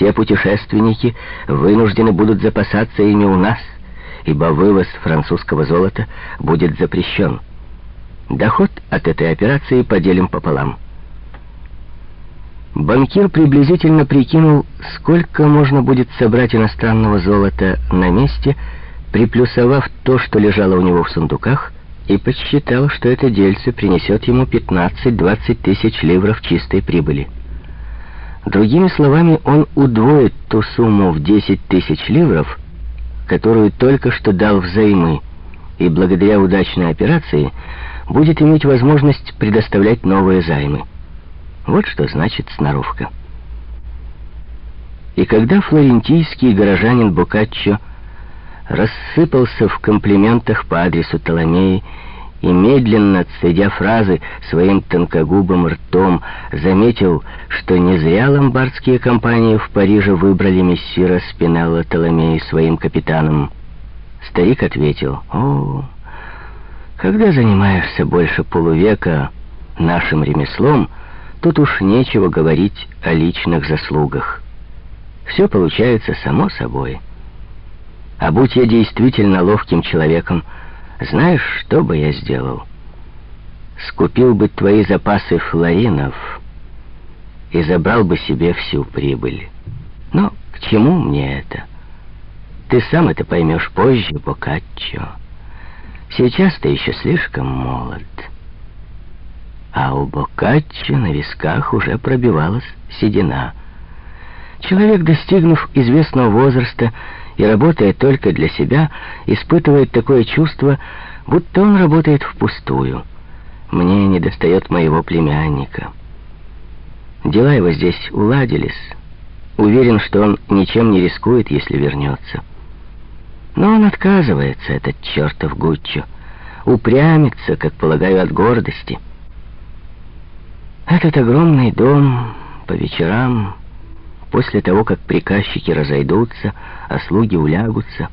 все путешественники вынуждены будут запасаться ими у нас, ибо вывоз французского золота будет запрещен. Доход от этой операции поделим пополам. Банкир приблизительно прикинул, сколько можно будет собрать иностранного золота на месте, приплюсовав то, что лежало у него в сундуках, и подсчитал, что это дельце принесет ему 15-20 тысяч ливров чистой прибыли. Другими словами, он удвоит ту сумму в 10 тысяч ливров, которую только что дал взаймы, и благодаря удачной операции будет иметь возможность предоставлять новые займы. Вот что значит сноровка. И когда флорентийский горожанин Боккаччо рассыпался в комплиментах по адресу Толомеи и, медленно цедя фразы своим тонкогубым ртом, заметил, что не зря ломбардские компании в Париже выбрали мессира Спинелло Толомеи своим капитаном, старик ответил, «О, когда занимаешься больше полувека нашим ремеслом, Тут уж нечего говорить о личных заслугах. Все получается само собой. А будь я действительно ловким человеком, знаешь, что бы я сделал? Скупил бы твои запасы флоринов и забрал бы себе всю прибыль. Но к чему мне это? Ты сам это поймешь позже, Бокаччо. Сейчас ты еще слишком молод а у Боккаччо на висках уже пробивалась седина. Человек, достигнув известного возраста и работая только для себя, испытывает такое чувство, будто он работает впустую. Мне недостает моего племянника. Дела его здесь уладились. Уверен, что он ничем не рискует, если вернется. Но он отказывается, этот чертов Гуччо. Упрямится, как полагаю, от гордости. Этот огромный дом по вечерам, после того, как приказчики разойдутся, а слуги улягутся,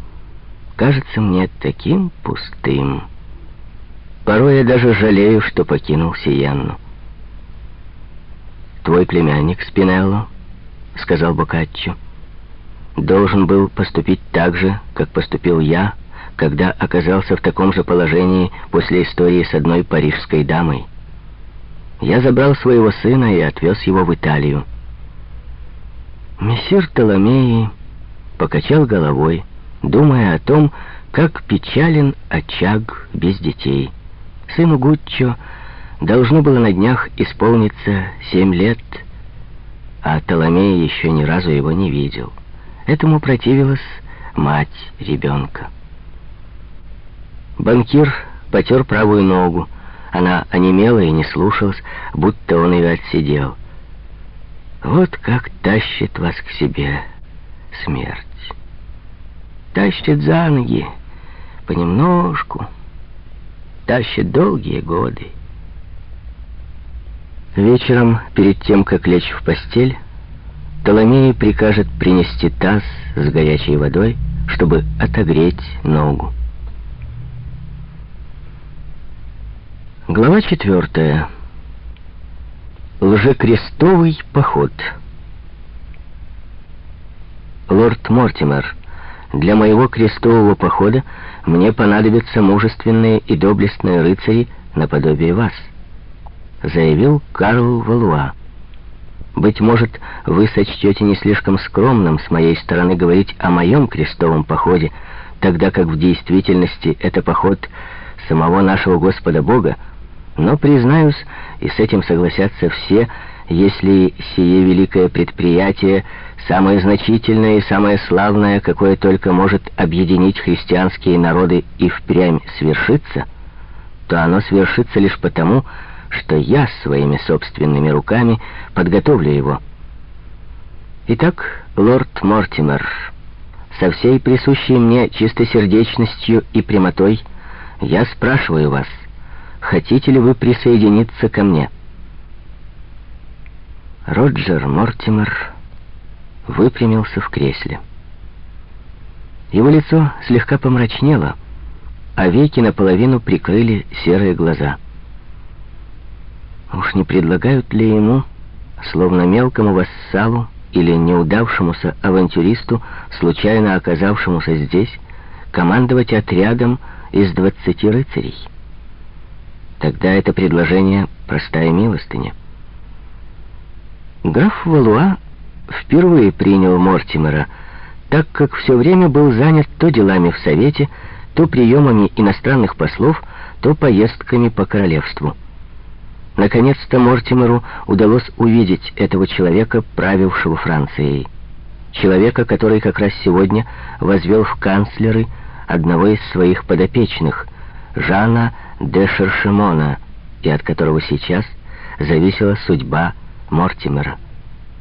кажется мне таким пустым. Порой я даже жалею, что покинул Сиенну. «Твой племянник Спинелло», — сказал Бокаччо, — «должен был поступить так же, как поступил я, когда оказался в таком же положении после истории с одной парижской дамой». Я забрал своего сына и отвез его в Италию. Мессир Толомеи покачал головой, думая о том, как печален очаг без детей. Сыну Гуччо должно было на днях исполниться семь лет, а Толомей еще ни разу его не видел. Этому противилась мать ребенка. Банкир потер правую ногу, она онемела и не слушалась, будто он ее отсидел. Вот как тащит вас к себе смерть. Тащит за ноги, понемножку, тащит долгие годы. Вечером, перед тем, как лечь в постель, Толомей прикажет принести таз с горячей водой, чтобы отогреть ногу. Глава четвертая. Лжекрестовый поход. Лорд Мортимер, для моего крестового похода мне понадобятся мужественные и доблестные рыцари наподобие вас, заявил Карл Валуа. Быть может, вы сочтете не слишком скромным с моей стороны говорить о моем крестовом походе, тогда как в действительности это поход самого нашего Господа Бога, но, признаюсь, и с этим согласятся все, если сие великое предприятие, самое значительное и самое славное, какое только может объединить христианские народы и впрямь свершится, то оно свершится лишь потому, что я своими собственными руками подготовлю его. Итак, лорд Мортимер, со всей присущей мне чистосердечностью и прямотой, я спрашиваю вас — хотите ли вы присоединиться ко мне?» Роджер Мортимер выпрямился в кресле. Его лицо слегка помрачнело, а веки наполовину прикрыли серые глаза. Уж не предлагают ли ему, словно мелкому вассалу, или неудавшемуся авантюристу, случайно оказавшемуся здесь, командовать отрядом из двадцати рыцарей? Тогда это предложение — простая милостыня. Граф Валуа впервые принял Мортимера, так как все время был занят то делами в Совете, то приемами иностранных послов, то поездками по королевству. Наконец-то Мортимеру удалось увидеть этого человека, правившего Францией. Человека, который как раз сегодня возвел в канцлеры одного из своих подопечных, Жана де Шершемона, и от которого сейчас зависела судьба Мортимера.